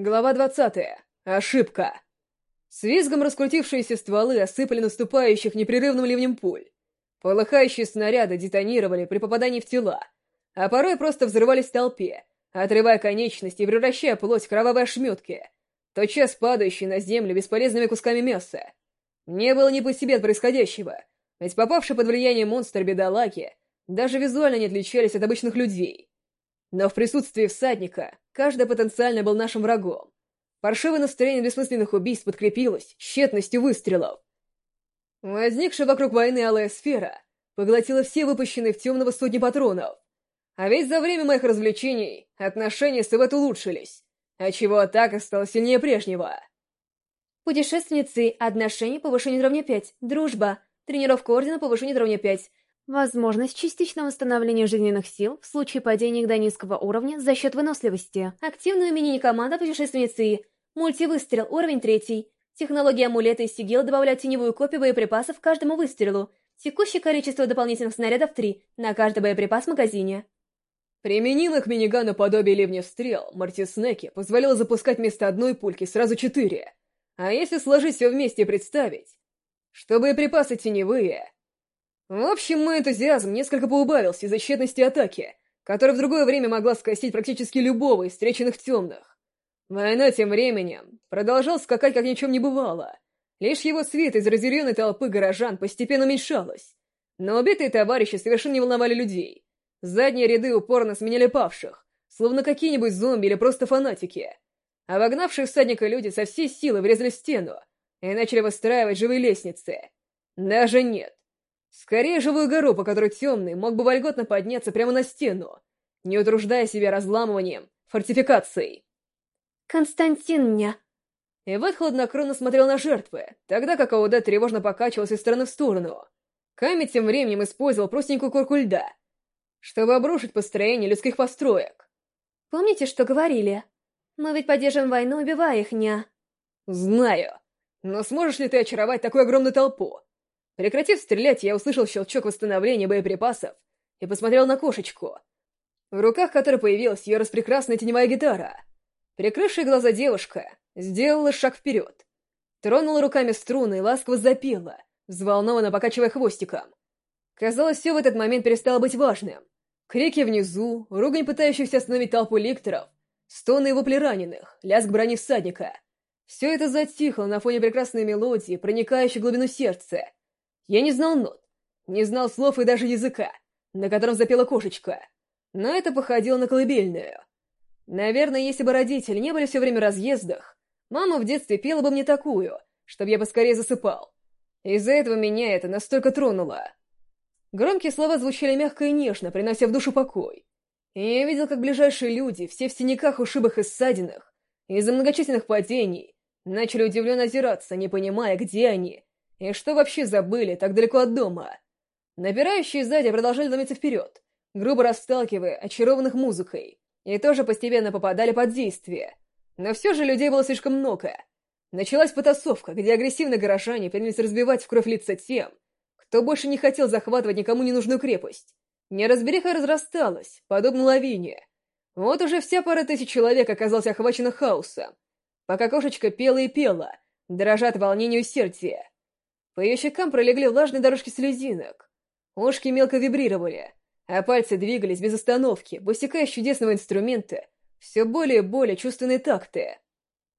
Глава 20. Ошибка. С визгом раскрутившиеся стволы осыпали наступающих непрерывным ливнем пуль. Полыхающие снаряды детонировали при попадании в тела, а порой просто взрывались в толпе, отрывая конечности и превращая плоть в кровавые ошметки, тотчас падающие на землю бесполезными кусками мяса. Не было ни по себе от происходящего, ведь попавший под влияние монстр бедолаги даже визуально не отличались от обычных людей. Но в присутствии всадника каждый потенциально был нашим врагом. Паршивое настроение бессмысленных убийств подкрепилось тщетностью выстрелов. Возникшая вокруг войны алая сфера поглотила все выпущенные в темного сотни патронов. А ведь за время моих развлечений отношения с Ивет улучшились, отчего атака стала сильнее прежнего. Путешественницы, отношения повышение уровня 5, дружба, тренировка ордена повышение уровня 5, Возможность частичного восстановления жизненных сил в случае падения до низкого уровня за счет выносливости. Активную мини-команда путешественницы. Мультивыстрел, уровень третий. Технология амулета и сигил добавляют теневую копию боеприпасов к каждому выстрелу. Текущее количество дополнительных снарядов 3 на каждый боеприпас в магазине. Применила к минигану подобие ливня стрел, Мартиснеки позволила запускать вместо одной пульки сразу четыре. А если сложить все вместе и представить, что боеприпасы теневые в общем, мой энтузиазм несколько поубавился из-за тщетности атаки, которая в другое время могла скосить практически любого из встреченных темных. Война тем временем продолжал скакать, как ни чем не бывало. Лишь его свет из разъяренной толпы горожан постепенно уменьшалось. Но убитые товарищи совершенно не волновали людей. Задние ряды упорно сменяли павших, словно какие-нибудь зомби или просто фанатики. А вогнавшие всадника люди со всей силы врезали в стену и начали выстраивать живые лестницы. Даже нет. Скорее живую гору, по которой темный мог бы вольготно подняться прямо на стену, не утруждая себя разламыванием фортификаций. «Константин меня!» Ивет хладнокровно смотрел на жертвы, тогда как Ауда тревожно покачивался из стороны в сторону. Ками тем временем использовал простенькую корку льда, чтобы обрушить построение людских построек. «Помните, что говорили? Мы ведь поддерживаем войну, убивая их, ня?» «Знаю. Но сможешь ли ты очаровать такую огромную толпу? Прекратив стрелять, я услышал щелчок восстановления боеприпасов и посмотрел на кошечку, в руках которой появилась ее распрекрасная теневая гитара. Прикрывшая глаза девушка сделала шаг вперед, тронула руками струны и ласково запела, взволнованно покачивая хвостиком. Казалось, все в этот момент перестало быть важным. Крики внизу, ругань пытающихся остановить толпу ликторов, стоны и вопли раненых, лязг брони всадника. Все это затихло на фоне прекрасной мелодии, проникающей в глубину сердца, я не знал нот, не знал слов и даже языка, на котором запела кошечка, но это походило на колыбельную. Наверное, если бы родители не были все время в разъездах, мама в детстве пела бы мне такую, чтобы я поскорее засыпал. Из-за этого меня это настолько тронуло. Громкие слова звучали мягко и нежно, принося в душу покой. И я видел, как ближайшие люди, все в синяках, ушибах и ссадинах, из-за многочисленных падений, начали удивленно озираться, не понимая, где они и что вообще забыли так далеко от дома? Напирающие сзади продолжали ломиться вперед, грубо расталкивая очарованных музыкой, и тоже постепенно попадали под действие. Но все же людей было слишком много. Началась потасовка, где агрессивные горожане принялись разбивать в кровь лица тем, кто больше не хотел захватывать никому ненужную крепость. Неразбериха разрасталась, подобно лавине. Вот уже вся пара тысяч человек оказалась охвачена хаосом, пока кошечка пела и пела, дрожат волнению сердца. По ее щекам пролегли влажные дорожки слезинок. Ушки мелко вибрировали, а пальцы двигались без остановки, высекая с чудесного инструмента все более и более чувственные такты.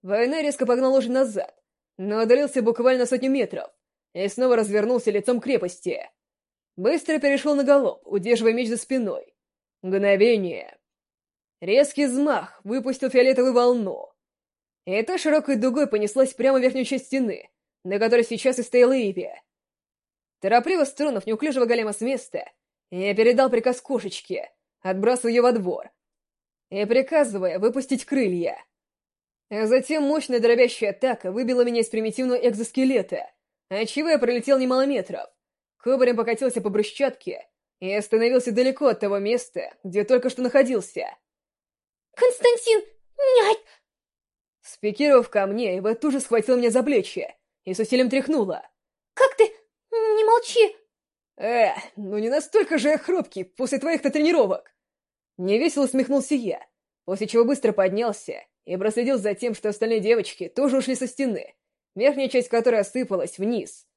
Война резко погнал лошадь назад, но одолелся буквально сотню метров и снова развернулся лицом к крепости. Быстро перешел на галоп, удерживая меч за спиной. Мгновение. Резкий взмах выпустил фиолетовую волну. И та широкой дугой понеслась прямо в верхнюю часть стены, на которой сейчас и стояла Иви. Торопливо струнув неуклюжего голема с места, я передал приказ кошечке, отбрасывая ее во двор, и приказывая выпустить крылья. А затем мощная дробящая атака выбила меня из примитивного экзоскелета, отчего я пролетел немало метров. Кубарем покатился по брусчатке и остановился далеко от того места, где только что находился. «Константин! Нет!» Спикировав ко мне, Эва тут же схватил меня за плечи и с усилием тряхнула. «Как ты? Не молчи!» «Э, ну не настолько же я хрупкий после твоих-то тренировок!» Невесело усмехнулся я, после чего быстро поднялся и проследил за тем, что остальные девочки тоже ушли со стены, верхняя часть которой осыпалась вниз,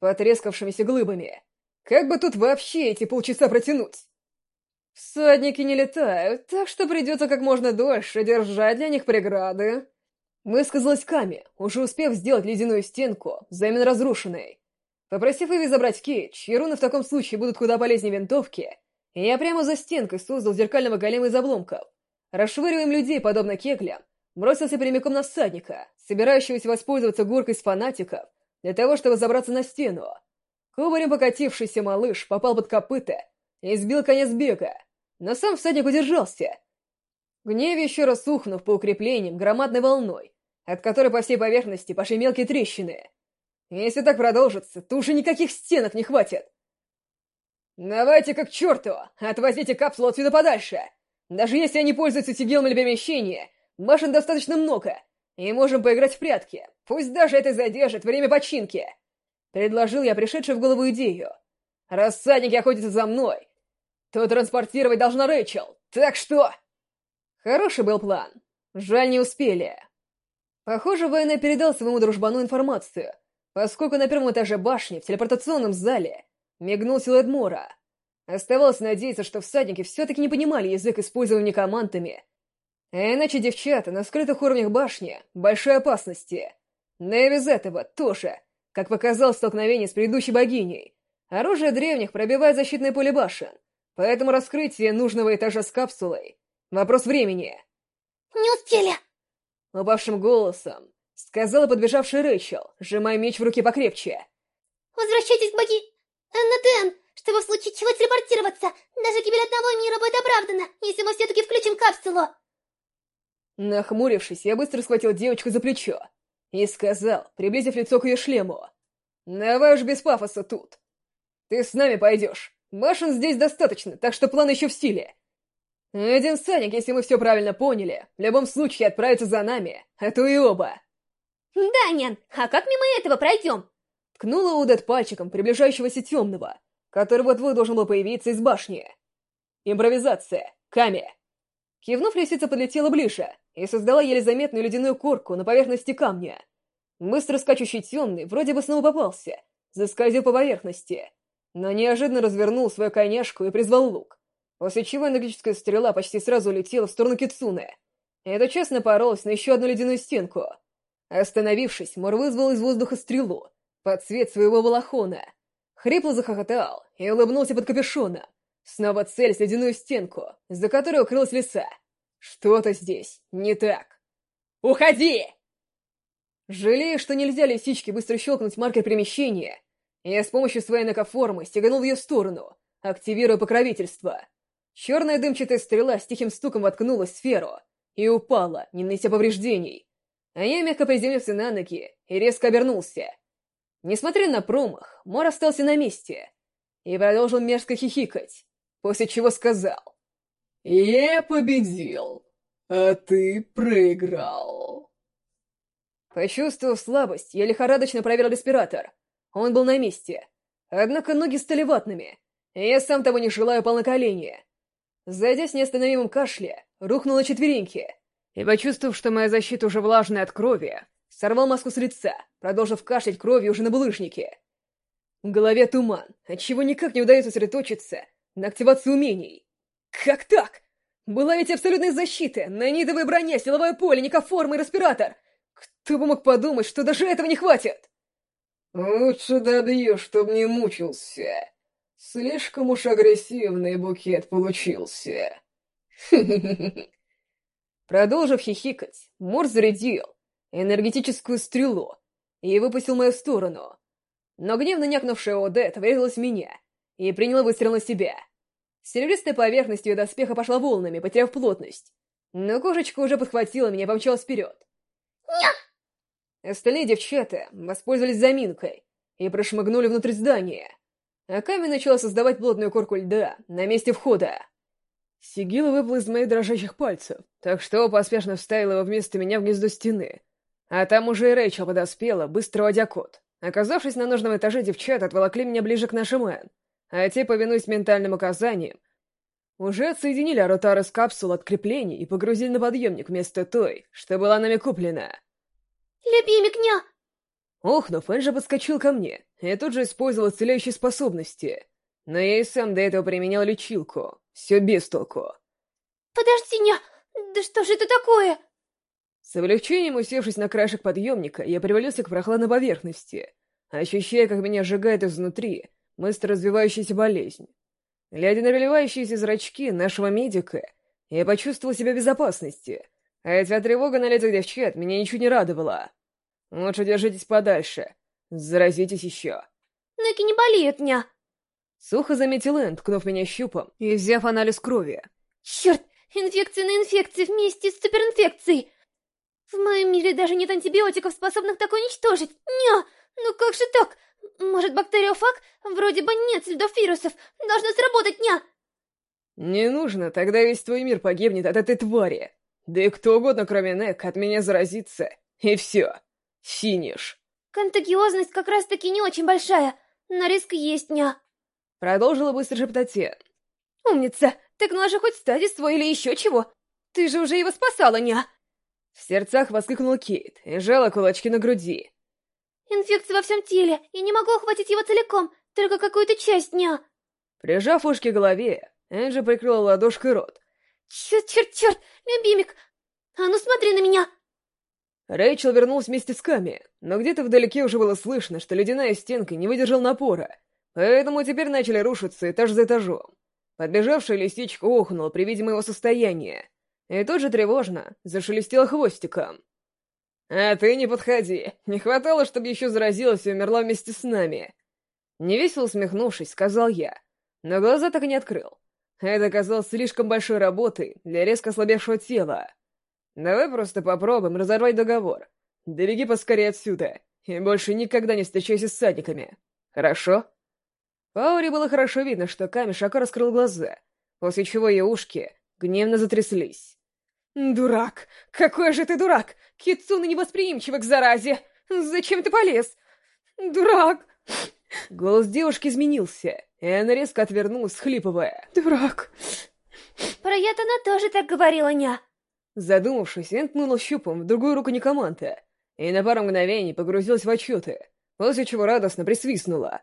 потрескавшимися глыбами. Как бы тут вообще эти полчаса протянуть? Всадники не летают, так что придется как можно дольше держать для них преграды. Высказалась Ками, уже успев сделать ледяную стенку, взамен разрушенной. Попросив Иви забрать кейдж, и руны в таком случае будут куда полезнее винтовки, я прямо за стенкой создал зеркального голема из обломков. Расшвыриваем людей, подобно кеглям, бросился прямиком на всадника, собирающегося воспользоваться горкой с фанатиков, для того, чтобы забраться на стену. Кубарем покатившийся малыш попал под копыта и сбил конец бега, но сам всадник удержался. В гневе еще раз ухнув по укреплениям громадной волной, от которой по всей поверхности пошли мелкие трещины. Если так продолжится, то уже никаких стенок не хватит. «Давайте как черту! Отвозите капсулу отсюда подальше! Даже если они пользуются сигилом для перемещения, башен достаточно много, и можем поиграть в прятки. Пусть даже это задержит время починки!» Предложил я пришедшую в голову идею. «Рассадники охотятся за мной, то транспортировать должна Рэйчел, так что...» Хороший был план. Жаль, не успели. Похоже, Вайна передал своему дружбану информацию, поскольку на первом этаже башни, в телепортационном зале, мигнул силуэт Мора. Оставалось надеяться, что всадники все-таки не понимали язык использования командами. А иначе девчата на скрытых уровнях башни — большой опасности. Но и без этого тоже, как показал столкновение с предыдущей богиней. Оружие древних пробивает защитное поле башен, поэтому раскрытие нужного этажа с капсулой — вопрос времени. «Не успели!» Упавшим голосом сказала подбежавшая Рэйчел, сжимая меч в руке покрепче. «Возвращайтесь к боги... Эннаден, чтобы в случае чего телепортироваться. Даже гибель одного мира будет оправдана, если мы все-таки включим капсулу!» Нахмурившись, я быстро схватил девочку за плечо и сказал, приблизив лицо к ее шлему. «Давай уж без пафоса тут. Ты с нами пойдешь. Башен здесь достаточно, так что план еще в силе. Один Саник, если мы все правильно поняли, в любом случае отправится за нами, а то и оба». «Да, Нян, а как мимо этого пройдем?» Ткнула Удет пальчиком приближающегося темного, который вот-вот должен был появиться из башни. «Импровизация! Ками!» Кивнув, лисица подлетела ближе и создала еле заметную ледяную корку на поверхности камня. Быстро скачущий темный вроде бы снова попался, заскользил по поверхности, но неожиданно развернул свою коняшку и призвал лук, после чего энергетическая стрела почти сразу улетела в сторону Кицуны. Это честно поролась на еще одну ледяную стенку — Остановившись, Мор вызвал из воздуха стрелу под цвет своего балахона. Хрипло захохотал и улыбнулся под капюшоном. Снова цель с ледяную стенку, за которой укрылась лиса. Что-то здесь не так. «Уходи!» Жалея, что нельзя лисичке быстро щелкнуть маркер перемещения, я с помощью своей накоформы стеганул в ее сторону, активируя покровительство. Черная дымчатая стрела с тихим стуком воткнулась в сферу и упала, не нанеся повреждений а я мягко приземлился на ноги и резко обернулся. Несмотря на промах, Мор остался на месте и продолжил мерзко хихикать, после чего сказал. «Я победил, а ты проиграл». Почувствовав слабость, я лихорадочно проверил респиратор. Он был на месте. Однако ноги стали ватными, я сам того не желаю пал на колени. Зайдя с неостановимым кашля, рухнула четвереньки — и, почувствовав, что моя защита уже влажная от крови, сорвал маску с лица, продолжив кашлять кровью уже на булыжнике. В голове туман, отчего никак не удается сосредоточиться на активации умений. Как так? Была ведь абсолютная защита, нанитовая броня, силовое поле, никоформа и респиратор. Кто бы мог подумать, что даже этого не хватит? Лучше добью, чтоб не мучился. Слишком уж агрессивный букет получился. Продолжив хихикать, Мор зарядил энергетическую стрелу и выпустил мою сторону. Но гневно някнувшая Одет врезалась в меня и приняла выстрел на себя. Серебристая поверхность ее доспеха пошла волнами, потеряв плотность. Но кошечка уже подхватила меня и помчалась вперед. Остальные девчата воспользовались заминкой и прошмыгнули внутрь здания. А камень начала создавать плотную корку льда на месте входа. Сигил выпал из моих дрожащих пальцев, так что поспешно вставил его вместо меня в гнездо стены. А там уже и Рэйчел подоспела, быстро водя код. Оказавшись на нужном этаже, девчата отволокли меня ближе к нашему Эн, а те, повинуясь ментальным указаниям, Уже отсоединили Арутару с капсул от креплений и погрузили на подъемник вместо той, что была нами куплена. Любимик, ня! Охнув, Энджи подскочил ко мне и тут же использовал целяющие способности. Но я и сам до этого применял лечилку. Все без толку. Подожди, ня! Да что же это такое? С облегчением усевшись на краешек подъемника, я привалился к прохладной поверхности, ощущая, как меня сжигает изнутри быстро развивающаяся болезнь. Глядя на переливающиеся зрачки нашего медика, я почувствовал себя в безопасности, хотя тревога на лицах девчат меня ничуть не радовала. Лучше держитесь подальше, заразитесь еще. Ноги не болеют, ня. Сухо заметил Энн, ткнув меня щупом и взяв анализ крови. Черт, инфекция на инфекции вместе с суперинфекцией. В моем мире даже нет антибиотиков, способных такое уничтожить. Ня, ну как же так? Может, бактериофаг? Вроде бы нет следов вирусов. Должно сработать, ня! Не нужно, тогда весь твой мир погибнет от этой твари. Да и кто угодно, кроме Нек, от меня заразится. И все. Финиш. Контагиозность как раз-таки не очень большая, но риск есть, ня. Продолжила быстро шептать. Умница! Так ну же хоть стадис свой или еще чего. Ты же уже его спасала, ня! В сердцах воскликнул Кейт и жала кулачки на груди. Инфекция во всем теле, я не могу охватить его целиком, только какую-то часть дня. Прижав ушки к голове, Энджи прикрыла ладошкой рот. Черт, черт, черт, любимик! А ну смотри на меня! Рэйчел вернулась вместе с Ками, но где-то вдалеке уже было слышно, что ледяная стенка не выдержал напора, поэтому теперь начали рушиться этаж за этажом. Подбежавшая лисичка охнула при виде моего состояния, и тут же тревожно зашелестела хвостиком. «А ты не подходи. Не хватало, чтобы еще заразилась и умерла вместе с нами». Невесело усмехнувшись, сказал я, но глаза так и не открыл. Это оказалось слишком большой работой для резко ослабевшего тела. Давай просто попробуем разорвать договор. Добеги поскорее отсюда, и больше никогда не встречайся с садиками. Хорошо? Паури было хорошо видно, что Ками широко раскрыл глаза, после чего ее ушки гневно затряслись. «Дурак! Какой же ты дурак! Китсуна невосприимчива к заразе! Зачем ты полез? Дурак!» Голос девушки изменился, и она резко отвернулась, схлипывая. «Дурак!» Про Ятана тоже так говорила, ня. Задумавшись, Энн ткнула щупом в другую руку Никоманта, и на пару мгновений погрузилась в отчеты, после чего радостно присвистнула.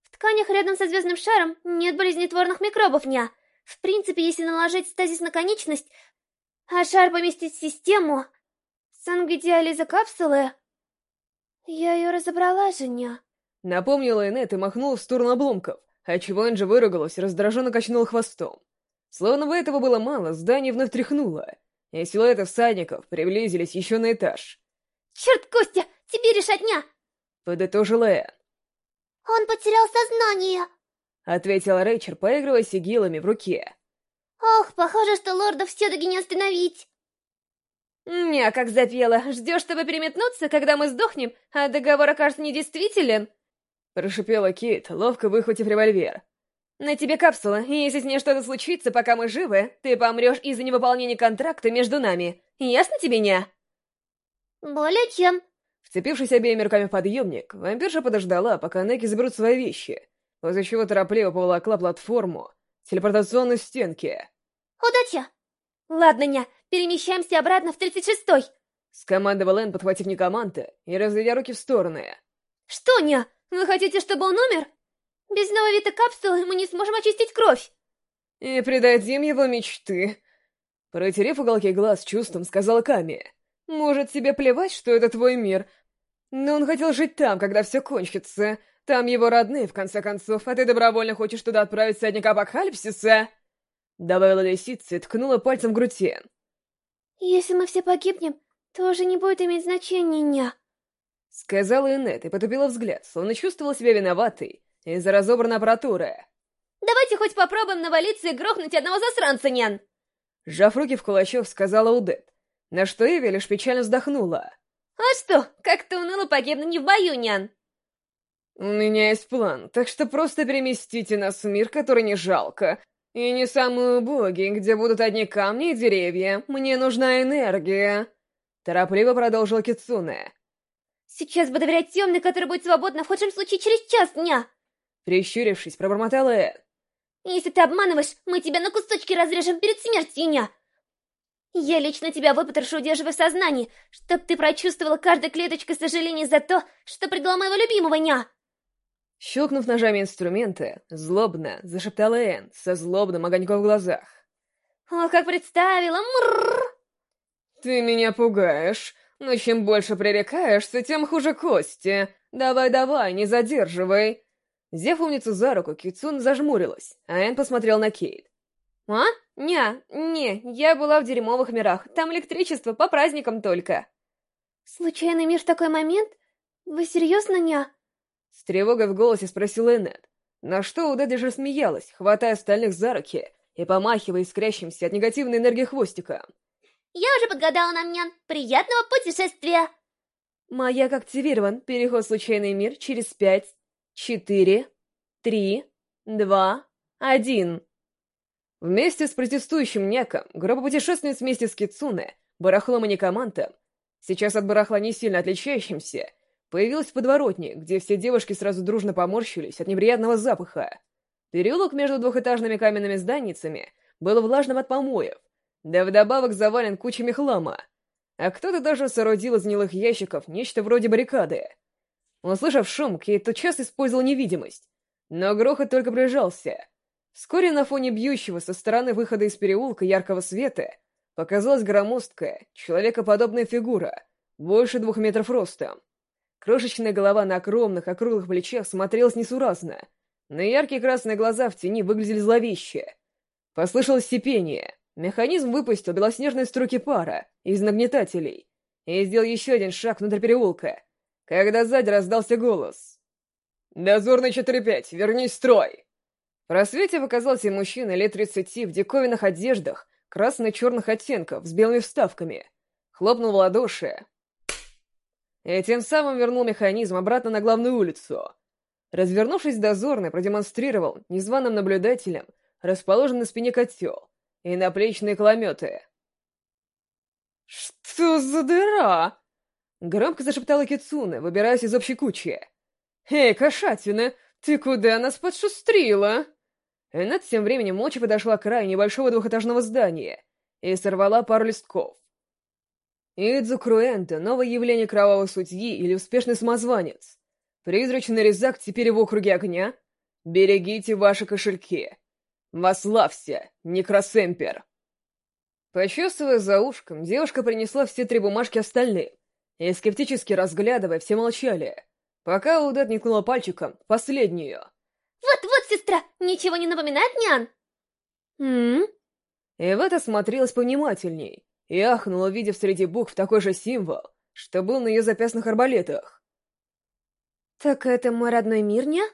В тканях рядом со звездным шаром нет болезнетворных микробов, ня. В принципе, если наложить стазис на конечность, а шар поместить в систему... Сангвидиализа капсулы... Я ее разобрала, Женя. Напомнила Энет и махнула в сторону обломков, отчего Энджи выругалась и раздраженно качнула хвостом. Словно бы этого было мало, здание вновь тряхнуло, и силуэты всадников приблизились еще на этаж. «Черт, Костя, тебе решать дня!» — подытожила Энн. «Он потерял сознание!» — ответила Рэйчер, поигрывая сигилами в руке. Ох, похоже, что лордов все-таки не остановить. Не, как запела. Ждешь, чтобы переметнуться, когда мы сдохнем, а договор окажется недействителен? Прошипела Кит, ловко выхватив револьвер. На тебе капсула, и если с ней что-то случится, пока мы живы, ты помрешь из-за невыполнения контракта между нами. Ясно тебе, не? Более чем. Вцепившись обеими руками в подъемник, вампирша подождала, пока Неки заберут свои вещи, после чего торопливо поволокла платформу телепортационной стенки. «Удачи!» «Ладно, ня, перемещаемся обратно в 36-й!» Скомандовал Энн, подхватив Никоманта и разведя руки в стороны. «Что, ня, вы хотите, чтобы он умер? Без нового вида капсулы мы не сможем очистить кровь!» «И придадим его мечты!» Протерев уголки глаз чувством, сказала Ками. «Может, тебе плевать, что это твой мир? Но он хотел жить там, когда все кончится. Там его родные, в конце концов, а ты добровольно хочешь туда отправить садника апокалипсиса?» Добавила лисица и ткнула пальцем в грудь «Если мы все погибнем, то уже не будет иметь значения, ня!» Сказала Инет и потупила взгляд, словно чувствовала себя виноватой из-за разобранной аппаратуры. «Давайте хоть попробуем навалиться и грохнуть одного засранца, нян!» Сжав руки в кулачок, сказала Удет, на что Эви лишь печально вздохнула. «А что, как-то уныло погибнуть не в бою, нян!» «У меня есть план, так что просто переместите нас в мир, который не жалко, и не самый убогий, где будут одни камни и деревья. Мне нужна энергия!» Торопливо продолжил Кицуне. «Сейчас бы доверять темный, который будет свободна в худшем случае через час дня!» Прищурившись, пробормотала Эд. Если ты обманываешь, мы тебя на кусочки разрежем перед смертью, ня! Я лично тебя выпотрошу, удерживая в сознании, чтоб ты прочувствовала каждой клеточкой сожаление за то, что предала моего любимого, ня!» Щелкнув ножами инструменты, злобно зашептала Энн со злобным огоньком в глазах. «О, как представила! Мрррр!» «Ты меня пугаешь, но чем больше пререкаешься, тем хуже кости. Давай-давай, не задерживай!» Взяв умницу за руку, Кицун зажмурилась, а Энн посмотрел на Кейт. «А? Не, не, я была в дерьмовых мирах. Там электричество по праздникам только». «Случайный мир в такой момент? Вы серьезно, ня?» С тревогой в голосе спросила Эннет. На что Удеди же смеялась, хватая остальных за руки и помахивая искрящимся от негативной энергии хвостиком. «Я уже подгадала нам, нян. Приятного путешествия!» Маяк активирован. Переход в случайный мир через пять, четыре, три, два, один. Вместе с протестующим Няком, гробопутешественниц вместе с Кицуне, барахлом и некомантом, сейчас от барахла не сильно отличающимся, появилась в подворотне, где все девушки сразу дружно поморщились от неприятного запаха. Переулок между двухэтажными каменными зданницами был влажным от помоев, да вдобавок завален кучами хлама, а кто-то даже соорудил из гнилых ящиков нечто вроде баррикады. Услышав шум, Кейт тотчас использовал невидимость, но грохот только приближался — Вскоре на фоне бьющего со стороны выхода из переулка яркого света показалась громоздкая, человекоподобная фигура, больше двух метров ростом. Крошечная голова на огромных округлых плечах смотрелась несуразно, но яркие красные глаза в тени выглядели зловеще. Послышалось сипение. Механизм выпустил белоснежные струки пара из нагнетателей и сделал еще один шаг внутрь переулка, когда сзади раздался голос. «Дозорный 4-5, вернись в строй!» В просвете показался мужчина лет тридцати в диковинных одеждах, красно-черных оттенков, с белыми вставками. Хлопнул в ладоши. И тем самым вернул механизм обратно на главную улицу. Развернувшись, дозорный продемонстрировал незваным наблюдателям расположенный на спине котел и наплечные кулеметы. «Что за дыра?» Громко зашептала Кицуна, выбираясь из общей кучи. «Эй, кошатина, ты куда нас подшустрила?» Эннет тем временем молча подошла к краю небольшого двухэтажного здания и сорвала пару листков. Идзу Круэнто — новое явление кровавого судьи или успешный самозванец. Призрачный резак теперь в округе огня. Берегите ваши кошельки. Вославься, Некросемпер. Почувствуя за ушком, девушка принесла все три бумажки остальным, и, скептически разглядывая, все молчали, пока Удат не ткнула пальчиком последнюю — «Вот-вот, сестра, ничего не напоминает, нян?» «М?», Эвета смотрелась повнимательней и ахнула, увидев среди букв такой же символ, что был на ее запястных арбалетах. «Так это мой родной мир, ня?»